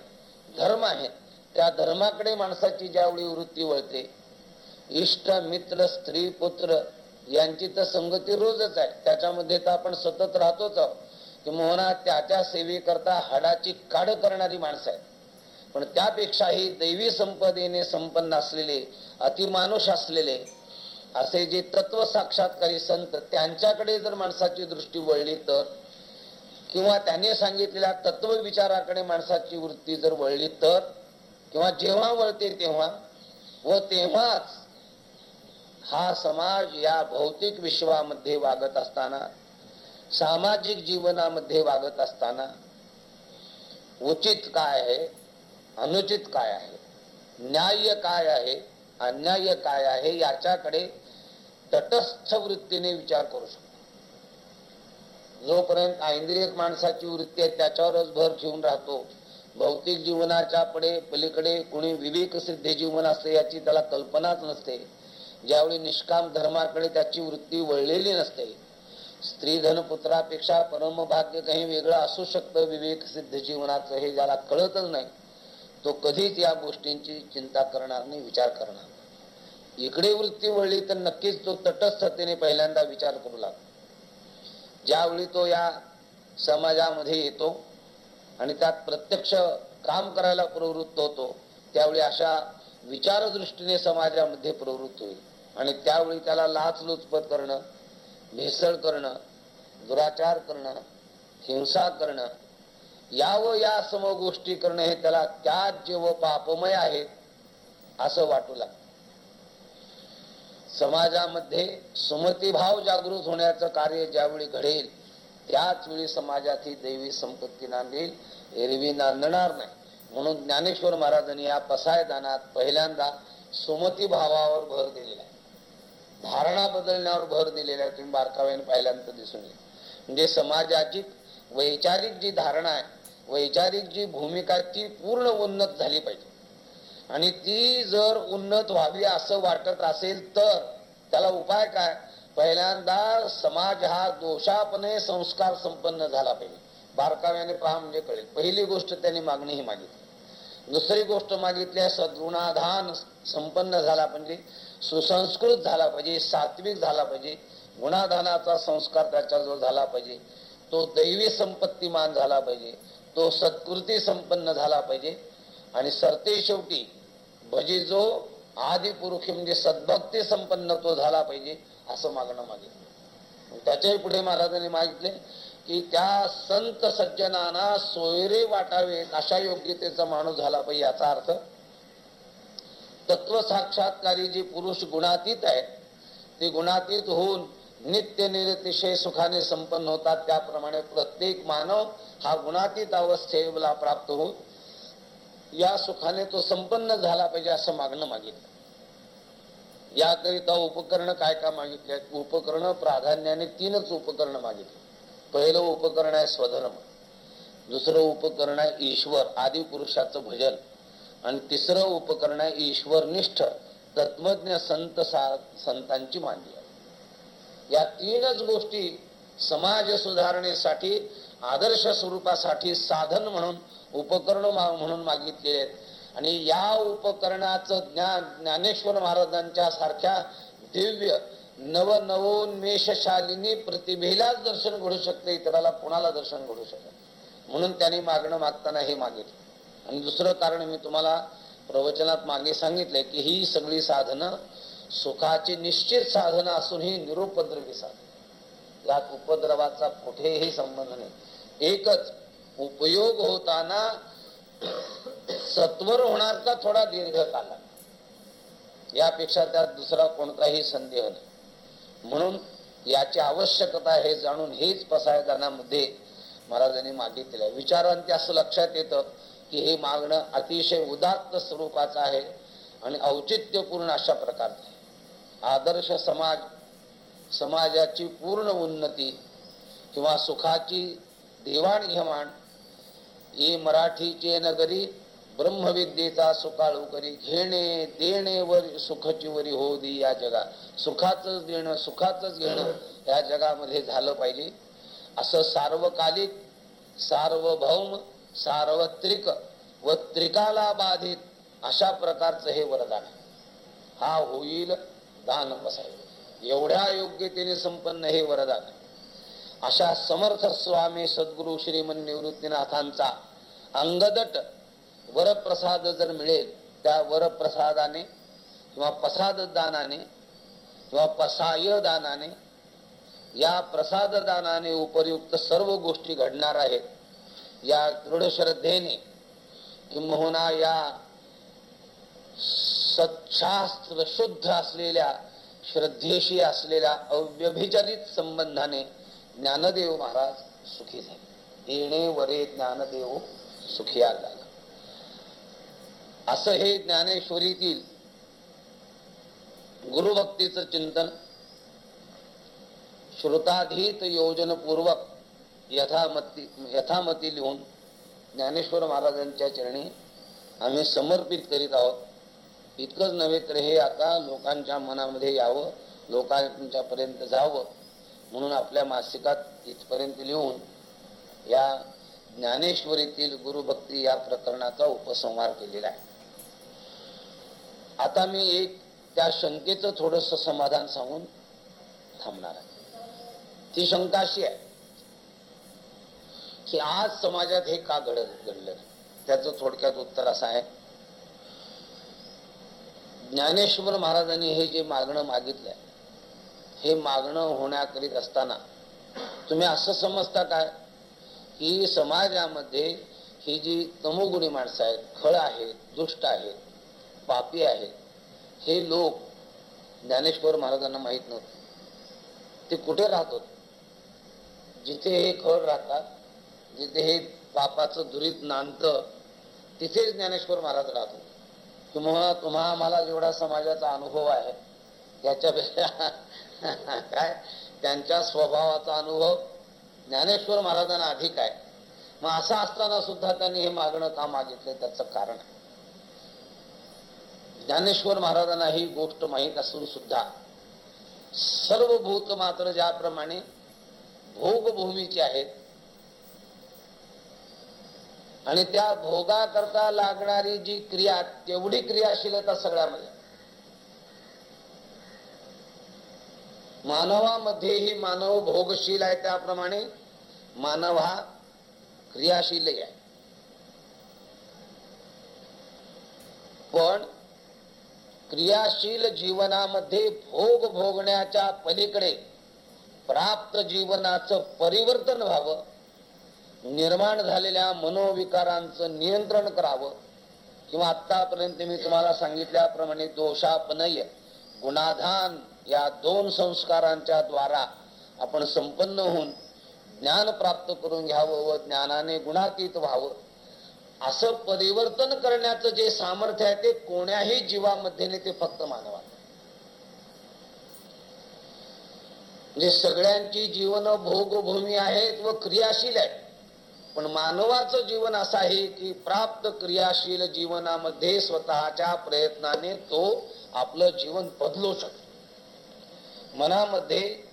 धर्म आहे. त्या धर्माकडे माणसाची ज्यावेळी वृत्ती वळते इष्ट मित्र स्त्री पुत्र यांची तर संगती रोजच आहे. त्याच्यामध्ये तर आपण सतत राहतोच आहोत. किंवा हो त्याच्या सेवेकरता हाडाची काढ करणारी माणसं आहेत. पण त्यापेक्षाही दैवी संपदेने संपन्न असलेले अतिमानुष असलेले असे जे तत्व साक्षात्कारी संत त्यांच्याकडे जर माणसाची दृष्टी वळली तर किंवा त्याने सांगितलेल्या तत्व विचाराकडे माणसाची वृत्ती जर वळली तर किंवा जेव्हा वळते तेव्हा व तेव्हाच हा समाज या भौतिक विश्वामध्ये वागत असताना सामाजिक जीवनामध्ये वागत असताना उचित काय आहे अनुचित काय आहे न्याय काय आहे अन्याय काय आहे याच्याकडे तटस्थ वृत्तीने विचार करू शकतो. जोपर्यंत ऐंद्रिय माणसाची वृत्ती आहे त्याच्यावरच भर ठेवून राहतो. भौतिक जीवनाच्या पुढे पलीकडे कोणी विवेक सिद्धी जीवन असते याची त्याला कल्पनाच नसते. ज्यावेळी निष्काम धर्माकडे त्याची वृत्ती वळलेली नसते स्त्री धन पुत्रापेक्षा परम भाग्य काही वेगळं असू शकतं विवेक सिद्ध जीवनाचं हे ज्याला कळतच नाही तो कधीच या गोष्टींची चिंता करणार नाही विचार करणार इकडे वृत्ती वळली तर नक्कीच तो तटस्थतेने पहिल्यांदा विचार करू लागतो. ज्यावेळी तो या समाजामध्ये येतो आणि त्यात प्रत्यक्ष काम करायला प्रवृत्त होतो त्यावेळी अशा विचारदृष्टीने समाजामध्ये प्रवृत्त होईल. आणि त्यावेळी त्याला लाचलुचपत करणं भेसळ करणं दुराचार करणं हिंसा करणं या व या सम गोष्टी करणं हे त्याला त्याज्य व पापमय आहे असं वाटू लागतं. समाजामध्ये सुमतीभाव जागृत होण्याचं कार्य ज्यावेळी घडेल त्याच वेळी समाजात ही दैवी संपत्ती नांदेल एरवी नांदणार नाही. म्हणून ज्ञानेश्वर महाराजांनी या पसायदानात पहिल्यांदा सुमती भावावर भर दिलेला आहे. धारणा बदलण्यावर भर दिलेला तुम्ही बारकाव्याने पहिल्यांदा दिसून येईल. म्हणजे समाजाची वैचारिक जी धारणा आहे वैचारिक जी भूमिका ती पूर्ण उन्नत झाली पाहिजे. आणि ती जर उन्नत व्हावी असं वाटत असेल तर त्याला उपाय काय? पहिल्यांदा समाज हा दोषापणे संस्कार संपन्न झाला पाहिजे. बारकाव्याने पहा म्हणजे कळेल. पहिली गोष्ट त्यांनी मागणी ही मागितली. दुसरी गोष्ट मागितली सद्गुणाधान संपन्न झाला म्हणजे सुसंस्कृत झाला पाहिजे सात्विक झाला पाहिजे गुणाधानाचा संस्कार त्याच्याजवळ झाला पाहिजे तो दैवी संपत्तीमान झाला पाहिजे तो सत्कृती संपन्न झाला पाहिजे. आणि सरते शेवटी भजे जो आदिपुरुषी म्हणजे सद्भक्ती संपन्न तो झाला पाहिजे असं मागणं मागितलं. त्याच्याही पुढे महाराजांनी मागितले की त्या संत सज्जनांना सोयरे वाटावेत अशा योग्यतेचा माणूस झाला पाहिजे याचा अर्थ तत्व साक्षात्कारी जे पुरुष गुणातीत आहेत ते गुणातीत होऊन नित्य निरतिशय सुखाने संपन्न होतात. त्याप्रमाणे प्रत्येक मानव हा गुणातीत अवस्थेला प्राप्त होऊन या सुखाने तो संपन्न झाला पाहिजे असं मागणं मागितलं. याकरिता उपकरण काय काय मागितले उपकरण प्राधान्याने तीनच उपकरण मागितले. पहिलं उपकरण आहे स्वधर्म. दुसरं उपकरण आहे ईश्वर आदि पुरुषाचं भजन. आणि तिसरं उपकरण आहे ईश्वरनिष्ठ तत्वज्ञ संत संतांची मांडली आहे. या तीनच गोष्टी समाज सुधारणेसाठी आदर्श स्वरूपासाठी साधन म्हणून उपकरण म्हणून मागितले आहेत. आणि या उपकरणाचं ज्ञान ज्ञानेश्वर महाराजांच्या सारख्या दिव्य नवनवोन्मेषशालिनी प्रतिभेलाच दर्शन घडू शकते इतराला कोणाला दर्शन घडू शकत म्हणून त्यांनी मागणं मागताना हे मागितलं. आणि दुसरं कारण मी तुम्हाला प्रवचनात मागे सांगितले की ही सगळी साधनं सुखाची निश्चित साधनं असून ही निरुपद्रवी साधन. यात उपद्रवाचा कुठेही संबंध नाही. एकच उपयोग होताना सत्वर होणार का थोडा दीर्घ काला यापेक्षा त्यात दुसरा कोणताही संदेह नाही. म्हणून याची आवश्यकता हे जाणून हेच पसायदानामध्ये महाराजांनी मागितलेलं विचारांती असं लक्षात येतं की हे मागणं अतिशय उदात्त स्वरूपाचं आहे आणि औचित्यपूर्ण अशा प्रकारचं आहे. आदर्श समाज समाजाची पूर्ण उन्नती किंवा सुखाची देवाणघेवाण ये मराठीचे नगरी ब्रह्मविद्येचा सुकाळू करी घेणे देणे वर सुखची वरी हो दी या जगात. सुखाच देणं सुखाच घेणं या जगामध्ये झालं पाहिजे. असं सार्वकालिक सार्वभौम सार्वत्रिक व त्रिकाला बाधित अशा प्रकारचं हे वरदान हा होईल दान बसाय एवढ्या योग्यतेने संपन्न हे वरदान अशा समर्थ स्वामी सद्गुरु श्रीमन निवृत्तीनाथांचा अंगदट वरप्रसाद जर मिळेल त्या वरप्रसादाने किंवा प्रसाद दानाने किंवा पसाय दानाने या प्रसाद दानाने उपयुक्त सर्व गोष्टी घडणार आहेत. या दृढ श्रद्धेने किंबहुना या सच्छास्त्र शुद्ध असलेल्या श्रद्धेशी असलेल्या अव्यभिचरित संबंधाने ज्ञानदेव महाराज सुखी झाले. येणे वरे ज्ञानदेव सुखिया झाला. असं हे ज्ञानेश्वरीतील गुरुभक्तीचं चिंतन श्रुताधीत योजनपूर्वक यथामती यथामती लिहून ज्ञानेश्वर महाराजांच्या चरणी आम्ही समर्पित करीत आहोत. इतकंच नव्हे तर हे आता लोकांच्या मनामध्ये यावं लोकांच्यापर्यंत जावं म्हणून आपल्या मासिकात इथपर्यंत लिहून या ज्ञानेश्वरीतील गुरुभक्ती या प्रकरणाचा उपसंहार केलेला आहे. आता मी एक त्या शंकेचं थोडंसं समाधान सांगून थांबणार आहे. ती शंका अशी आहे की आज समाजात हे का घडत घडलं? त्याचं थोडक्यात उत्तर असं आहे. ज्ञानेश्वर महाराजांनी हे जे मागणं मागितलंय हे मागणं होण्याकरीत असताना तुम्ही असं समजता काय? की समाजामध्ये ही जी तमोगुणी माणसं आहेत खळ आहेत दुष्ट आहेत पापी आहेत हे लोक ज्ञानेश्वर महाराजांना माहीत नव्हते. ते कुठे राहत होते जिथे हे खळ राहतात जिथे हे पापाचं दुरीत नांदतं तिथेच ज्ञानेश्वर महाराज राहतो. तुम्हा तुम्हा आम्हाला जेवढा समाजाचा अनुभव आहे त्याच्यापेक्षा काय? त्यांच्या स्वभावाचा अनुभव ज्ञानेश्वर महाराजांना अधिक आहे. मग असं असताना सुद्धा त्यांनी हे मागणं का मागितलं? त्याचं कारण ज्ञानेश्वर महाराजांना ही गोष्ट माहीत असून सुद्धा सर्व भूत मात्र ज्याप्रमाणे भोगभूमीचे आहेत आणि त्या भोगाकरता लागणारी जी क्रिया तेवढी क्रियाशीलता सगळ्यामध्ये. मानवामध्येही मानव भोगशील आहे त्याप्रमाणे मानव हा क्रियाशीलही आहे. पण क्रियाशील जीवनामध्ये भोग भोगण्याच्या पलीकडे प्राप्त जीवनाचं परिवर्तन व्हावं निर्माण झालेल्या मनोविकारांचं नियंत्रण करावं. किंवा आतापर्यंत मी तुम्हाला सांगितल्याप्रमाणे दोषापनय गुणाधान या दोन संस्कारांच्या द्वारा आपण संपन्न होऊन ज्ञान प्राप्त करून घ्यावं व ज्ञानाने गुणातीत व्हावं. असं परिवर्तन करण्याचं जे सामर्थ्य आहे ते कोण्याही जीवामध्ये ते फक्त मानवा म्हणजे सगळ्यांची जीवन भोगभूमी आहेत व क्रियाशील आहेत. पण मानवाचं जीवन असं आहे की प्राप्त क्रियाशील जीवनामध्ये स्वतःच्या प्रयत्नाने तो आपलं जीवन बदलू शकतो. मनामध्ये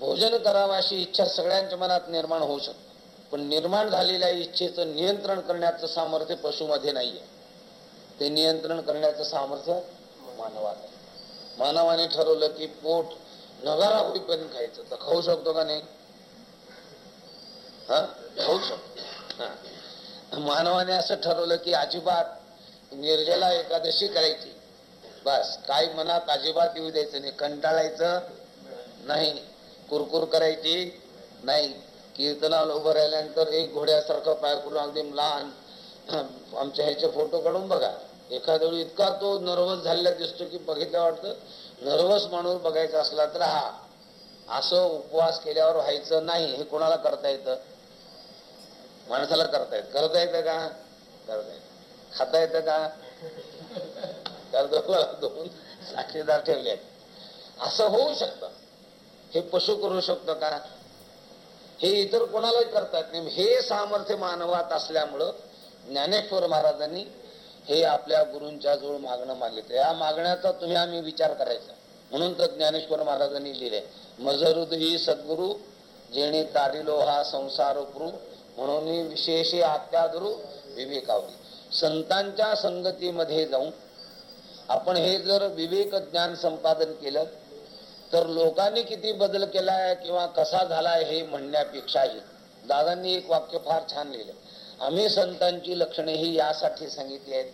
भोजन करावाशी इच्छा सगळ्यांच्या मनात निर्माण होऊ शकते. पण निर्माण झालेल्या इच्छेचं नियंत्रण करण्याचं सामर्थ्य पशुमध्ये नाहीये. ते नियंत्रण करण्याचं सामर्थ्य मानवात आहे. मानवाने ठरवलं की पोट नगारा होईपर्यंत खायचं. तर खाऊ शकतो का नाही? हा? होऊ शकतो मानवाने असं ठरवलं की अजिबात निर्जला एकादशी करायची. बस काही मनात अजिबात येऊ द्यायचं नाही. कंटाळायचं नाही. कुरकुर करायची नाही. कीर्तनाला उभं राहिल्यानंतर एक घोड्यासारखं पाय करून अगदी लहान आमच्या ह्याचे फोटो काढून बघा. एखाद्या वेळी इतका तो नर्वस झालेला दिसतो की बघितलं वाटतं नर्वस माणूस बघायचा असला तर हा असं उपवास केल्यावर व्हायचं नाही हे कोणाला करता येतं? माणसाला करता येत करता येतं का? करता येत खाता येतं का दोन साक्षीदार ठेवले आहेत. असं होऊ शकतं. हे पशु करू शकतं का? हे इतर कोणालाही करतात. नाही हे सामर्थ्य मानवात असल्यामुळं ज्ञानेश्वर महाराजांनी हे आपल्या गुरूंच्या जवळ मागणं मागितलं. या मागण्याचा तुम्ही आम्ही विचार करायचा. म्हणून तर ज्ञानेश्वर महाराजांनी लिहिले. मजरुदही सद्गुरु जेणे तारिलो हा संसार पुरु म्हणून विशेष आत्यादुरु विवेकावली. संतांच्या संगतीमध्ये जाऊन आपण हे जर विवेक ज्ञान संपादन केलं तर लोकांनी किती बदल केलाय किंवा कसा झालाय हे म्हणण्यापेक्षाही. दादांनी एक वाक्य फार छान लिहिलं. आम्ही संतांची लक्षणे ही यासाठी सांगितली आहेत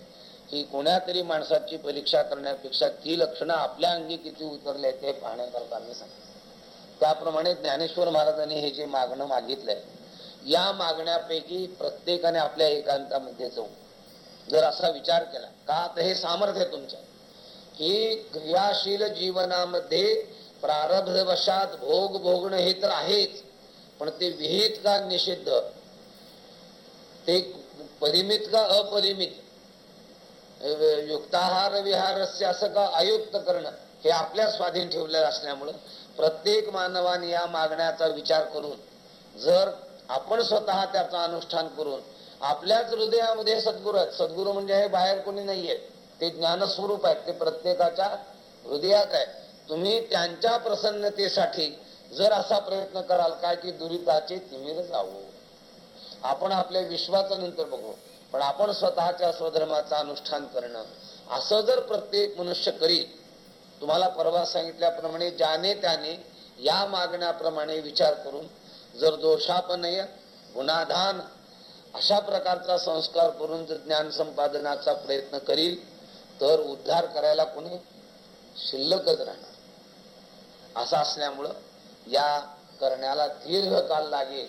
की कोणातरी माणसाची परीक्षा करण्यापेक्षा ती लक्षणं आपल्या अंगी किती उतरले आहेत ते पाहण्याकरता आम्ही सांगितलं. त्याप्रमाणे ज्ञानेश्वर महाराजांनी हे जे मागणं मागितलंय या मागण्यापैकी प्रत्येकाने आपल्या एकांतामध्ये जाऊन जर असा विचार केला का तर हे सामर्थ्य तुमचं की क्रियाशील जीवनामध्ये प्रारब्धवशात भोग भोगणं हे तर आहेच पण ते विहित का निषिद्ध? ते परिमित का अपरिमित? युक्ताहार विहारस्य असं का अयुक्त करणं? हे आपल्या स्वाधीन ठेवलेलं असल्यामुळं प्रत्येक मानवाने या मागण्याचा विचार करून जर आपण स्वतः त्याचा अनुष्ठान करून आपल्याच हृदयामध्ये सद्गुरू आहेत. सद्गुरू म्हणजे हे बाहेर कोणी नाहीये. ते ज्ञानस्वरूप आहेत. ते प्रत्येकाच्या हृदयात आहे तुम्ही त्यांच्या प्रसन्नतेसाठी जर असा प्रयत्न कराल काय की दुरिताचे तिमीर जाऊ आपण आपल्या विश्वाचं नंतर बघू. पण आपण स्वतःच्या स्वधर्माचं अनुष्ठान करणं असं जर प्रत्येक मनुष्य करी तुम्हाला परवा सांगितल्याप्रमाणे ज्याने त्याने या मागण्याप्रमाणे विचार करून जर दोषापनय गुणाधान अशा प्रकारचा संस्कार करून जर ज्ञान संपादनाचा प्रयत्न करील तर उद्धार करायला कोणी शिल्लकच राहणार. असं असल्यामुळं या करण्याला दीर्घ काल लागेल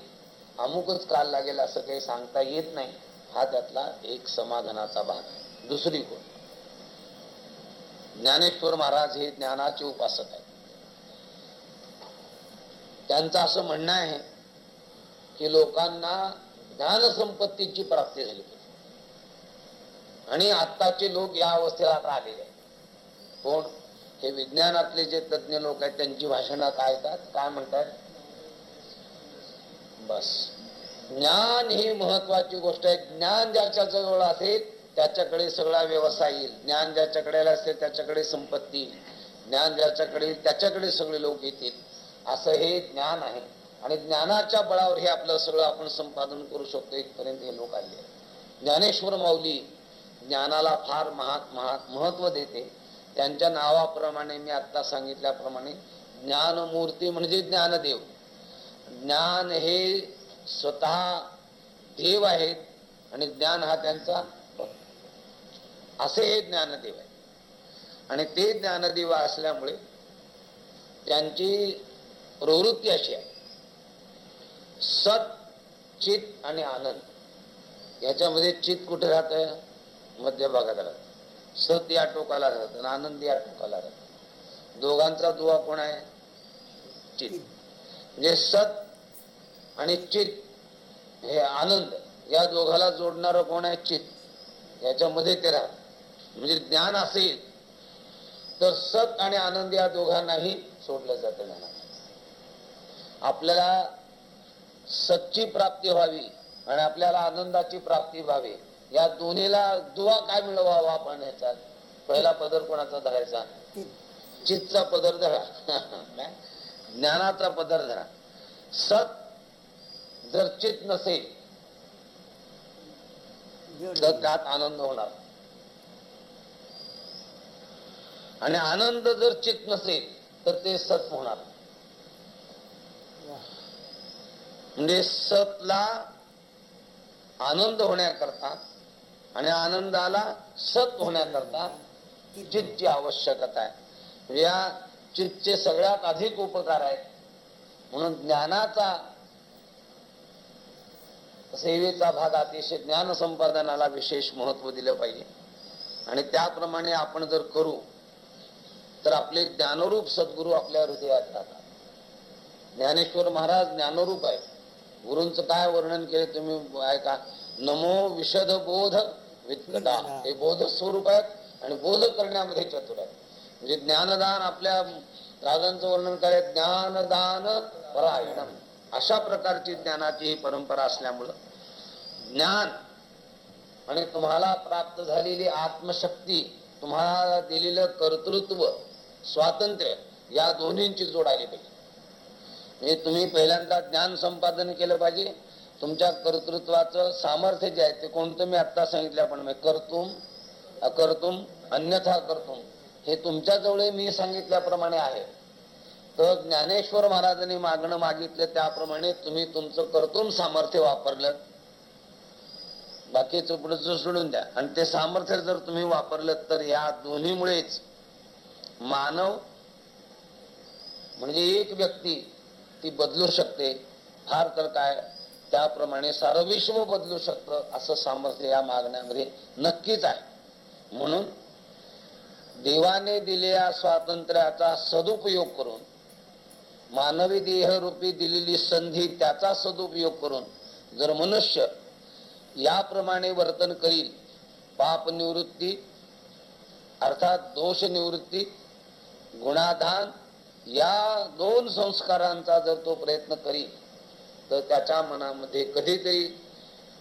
अमुकच काल लागेल असं काही सांगता येत नाही. हा त्यातला एक समाधानाचा भाग. आहे दुसरी गोष्ट ज्ञानेश्वर महाराज हे ज्ञानाचे उपासक आहेत. त्यांचं असं म्हणणं आहे की लोकांना ज्ञान संपत्तीची प्राप्ती झाली. आणि आत्ताचे लोक या अवस्थेला आता आलेले आहेत. कोण? हे विज्ञानातले जे तज्ज्ञ लोक आहेत त्यांची भाषणं काय येतात? काय म्हणतात? बस. ज्ञान ही महत्वाची गोष्ट आहे. ज्ञान ज्याच्या जवळ असेल त्याच्याकडे सगळा व्यवसाय येईल. ज्ञान ज्याच्याकडे असेल त्याच्याकडे संपत्ती ज्ञान ज्याच्याकडे त्याच्याकडे सगळे लोक येतील. असं हे ज्ञान आहे. आणि ज्ञानाच्या बळावर हे आपलं सगळं आपण संपादन करू शकतो इथपर्यंत हे लोक आले. ज्ञानेश्वर माऊली ज्ञानाला फार महात महत्त्व देते. त्यांच्या नावाप्रमाणे मी आत्ता सांगितल्याप्रमाणे ज्ञानमूर्ती म्हणजे ज्ञानदेव. ज्ञान हे स्वतः देव आहेत आणि ज्ञान हा त्यांचा असे हे ज्ञानदेव आहे आणि ते ज्ञानदेव असल्यामुळे त्यांची प्रवृत्ती अशी आहे. सत चित आणि आनंद. याच्यामध्ये चित कुठे राहत? मध्य भागात राहत. सत या टोकाला राहत आणि आनंद या टोकाला राहत. दोघांचा दुवा कोण आहे? चित. म्हणजे सत आणि चित हे आनंद. या दोघाला जोडणार कोण आहे? चित. याच्यामध्ये ते राहत. म्हणजे ज्ञान असेल तर सत आणि आनंद या दोघांनाही सोडलं जातं आपल्याला सच्ची प्राप्ती व्हावी आणि आपल्याला आनंदाची प्राप्ती व्हावी. या दोन्हीला दुवा काय मिळवावा आपण ह्याच्यात? पहिला पदर कोणाचा धरायचा? चितचा पदर धरा. ज्ञानाचा पदर धरा. सत जर चित नसेल तर त्यात आनंद होणार. आणि आनंद जर चित नसेल तर ते सत होणार. म्हणजे सतला आनंद होण्याकरता आणि आनंदाला सत होण्याकरता चितची आवश्यकता आहे. म्हणजे या चितचे सगळ्यात अधिक उपकार आहेत. म्हणून ज्ञानाचा सेवेचा भाग अतिशय ज्ञान संपादनाला विशेष महत्त्व दिलं पाहिजे. आणि त्याप्रमाणे आपण जर करू तर आपले ज्ञानरूप सद्गुरू आपल्या हृदयात राहतात. ज्ञानेश्वर महाराज ज्ञानरूप आहे गुरूंचं काय वर्णन केले तुम्ही ऐका. नमो विशद बोध वित्कटा हे बोध स्वरूप आहेत आणि बोध करण्यामध्ये चतुर आहेत. म्हणजे ज्ञानदान आपल्या राजांचं वर्णन करे ज्ञानदान परायणम. अशा प्रकारची ज्ञानाची ही परंपरा असल्यामुळं ज्ञान आणि तुम्हाला प्राप्त झालेली आत्मशक्ती तुम्हाला दिलेलं कर्तृत्व स्वातंत्र्य या दोन्हींची जोड आली पाहिजे. हे तुम्ही पहिल्यांदा ज्ञान संपादन केलं पाहिजे. तुमच्या कर्तृत्वाचं सामर्थ्य जे आहे ते कोणतं मी आता सांगितलं आपण म्हणजे करतुम अकर्तुम अन्यथा करतुम हे तुमच्या जवळ मी सांगितल्याप्रमाणे आहे. तर ज्ञानेश्वर महाराजांनी मागणं मागितलं त्याप्रमाणे तुम्ही तुमचं कर्तुम सामर्थ्य वापरलं. बाकीचं पुढचं सोडून द्या. आणि ते सामर्थ्य जर तुम्ही वापरलं तर या दोन्हीमुळेच मानव म्हणजे एक व्यक्ती ती बदलू शकते. फार तर काय त्याप्रमाणे सारं विश्व बदलू शकतं असं सामर्थ्य या मागण्यामध्ये नक्कीच आहे. म्हणून देवाने दिलेल्या स्वातंत्र्याचा सदुपयोग करून मानवी देहरूपी दिलेली संधी त्याचा सदुपयोग करून जर मनुष्य याप्रमाणे वर्तन करील पाप निवृत्ती अर्थात दोष निवृत्ती गुणाधान या दोन संस्कारांचा जर तो प्रयत्न करील तर त्याच्या मनामध्ये कधीतरी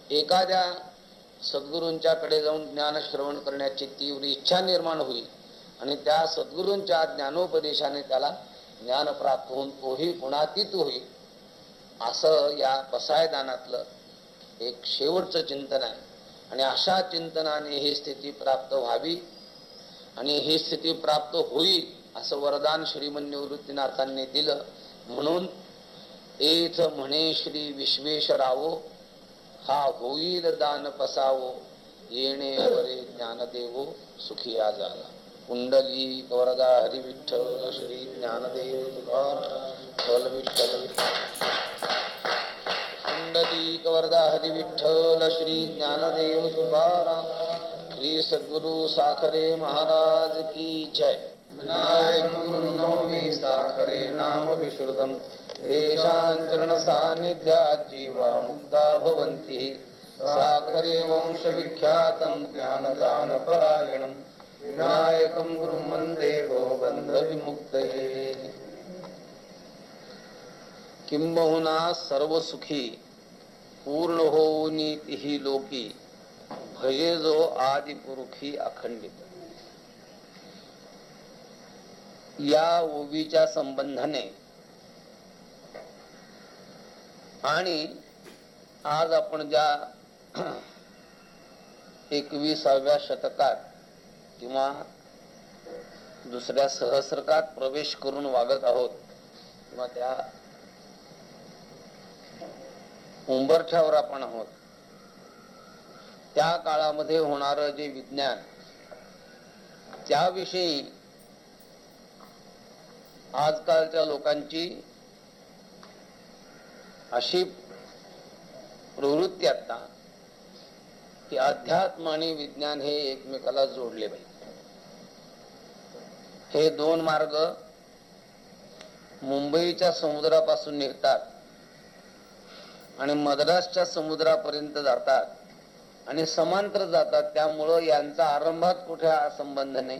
एखाद्या सद्गुरूंच्याकडे जाऊन ज्ञानश्रवण करण्याची तीव्र इच्छा निर्माण होईल आणि त्या सद्गुरूंच्या ज्ञानोपदेशाने त्याला ज्ञान प्राप्त होऊन तोही गुणातीत होईल असं या पसायदानातलं एक शेवटचं चिंतन आहे. आणि अशा चिंतनाने ही स्थिती प्राप्त व्हावी आणि ही स्थिती प्राप्त होईल असं वरदान श्रीमन निवृत्तीनाथांनी दिलं. म्हणून एथ म्हणे श्री विश्वेश्वरावो हा होईल दान पसावो येणे वरे ज्ञानदेवो सुखी आजाला कुंडली वरदा हरी विठ्ठल श्री ज्ञानदेव तुकार विठ्ठल कुंडली वरदा हरी विठ्ठल श्री ज्ञानदेव तुकाराम श्री सद्गुरु साखरे महाराज की जय. विनायक गुरु साखरे नाम विश्रुतम जीवा मुक्ता भवन्ति साकरे वंशविख्यातं ज्ञानदानपरायणं। विनायकं गुरुं वन्दे गोबन्धविमुक्तये किंबहुना सर्व सुखी पूर्ण होऊनी तिही लोकी भजे जो आदि अखंडित या ओवीच्या संबंधाने. आणि आज आपण ज्या एकविसाव्या शतकात किंवा दुसऱ्या सहस्रकात प्रवेश करून वागत आहोत किंवा त्या उंबरठ्यावर आपण आहोत त्या काळामध्ये होणार जे विज्ञान त्याविषयी आजकालच्या लोकांची अशी प्रवृत्ती आता की अध्यात्म आणि विज्ञान हे एकमेकाला जोडले पाहिजे. हे दोन मार्ग मुंबईच्या समुद्रापासून निघतात आणि मद्रासच्या समुद्रापर्यंत जातात आणि समांतर जातात. त्यामुळं यांचा आरंभात कुठे संबंध नाही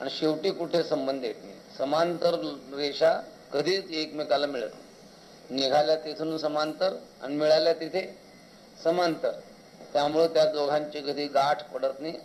आणि शेवटी कुठे संबंध येत नाही. समांतर रेषा कधीच एकमेकाला मिळत नाही. निघाल्या तिथून समांतर आणि मिळाल्या तिथे समांतर. त्यामुळं त्या दोघांची कधी गाठ पडत नाही.